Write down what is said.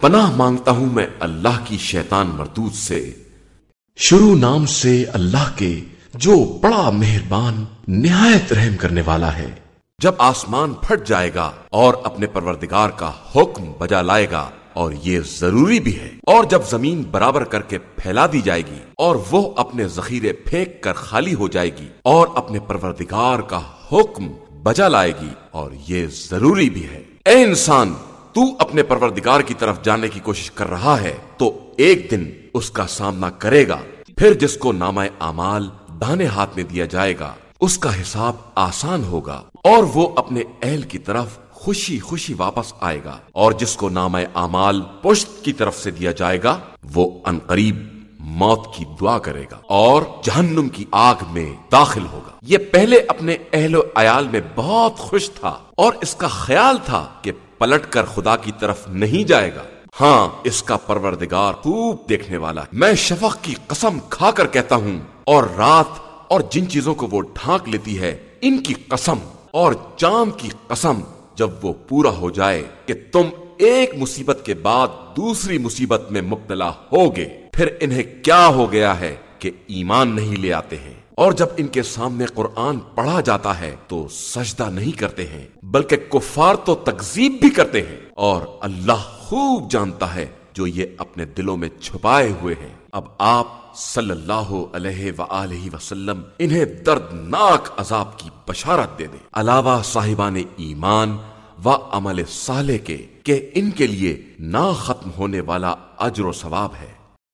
پناہ مانگتا ہوں میں اللہ کی شیطان مردود سے۔ شروع نام سے اللہ کے جو بڑا مہربان، نہایت رحم کرنے والا ہے۔ جب آسمان پھٹ جائے گا اور اپنے پروردگار کا حکم بجا لائے گا، اور یہ ضروری بھی ہے۔ اور جب زمین برابر کر کے پھیلا دی جائے گی، اور وہ اپنے ذخیرے پھینک کر خالی ہو جائے گی، اور اپنے پروردگار کا حکم بجا لائے گی، اور یہ ضروری بھی ہے۔ اے انسان تو اپنے پروردگار کی طرف جانے کی کوشش کر رہا ہے، تو ایک دن اس کا سامنا کرے گا۔ پھر جس کو نام اعمال دانے ہاتھ میں دیا جائے گا، اس کا حساب آسان ہوگا اور وہ اپنے اہل کی طرف خوشی خوشی واپس آئے گا۔ اور جس کو نام اعمال پشت کی طرف سے دیا جائے گا، وہ انقریب موت کی دعا کرے گا اور جہنم کی آگ میں داخل ہوگا۔ یہ پہلے اپنے اہل و عیال میں بہت خوش تھا اور اس کا خیال تھا کہ پلٹ کر خدا کی طرف نہیں جائے گا۔ ہاں اس کا پروردگار خوب دیکھنے والا۔ ہے میں شفق کی قسم کھا کر کہتا ہوں، اور رات اور جن چیزوں کو وہ ڈھانک لیتی ہے، ان کی قسم اور چاند کی قسم جب وہ پورا ہو جائے کہ تم ایک مصیبت کے بعد دوسری مصیبت میں مبتلا ہوگے، پھر انہیں کیا ہو گیا ہے کہ ایمان نہیں لے آتے ہیں؟ اور جب ان کے سامنے قرآن پڑھا جاتا ہے تو سجدہ نہیں کرتے ہیں بلکہ کفار تو تکزیب بھی کرتے ہیں۔ اور اللہ خوب جانتا ہے جو یہ اپنے دلوں میں چھپائے ہوئے ہیں۔ اب آپ صلی اللہ علیہ وآلہ وسلم انہیں دردناک عذاب کی بشارت دے دیں۔ علاوہ صاحبان ایمان و عمل صالح کے کہ ان کے لیے نہ ختم ہونے والا اجر و ثواب ہے۔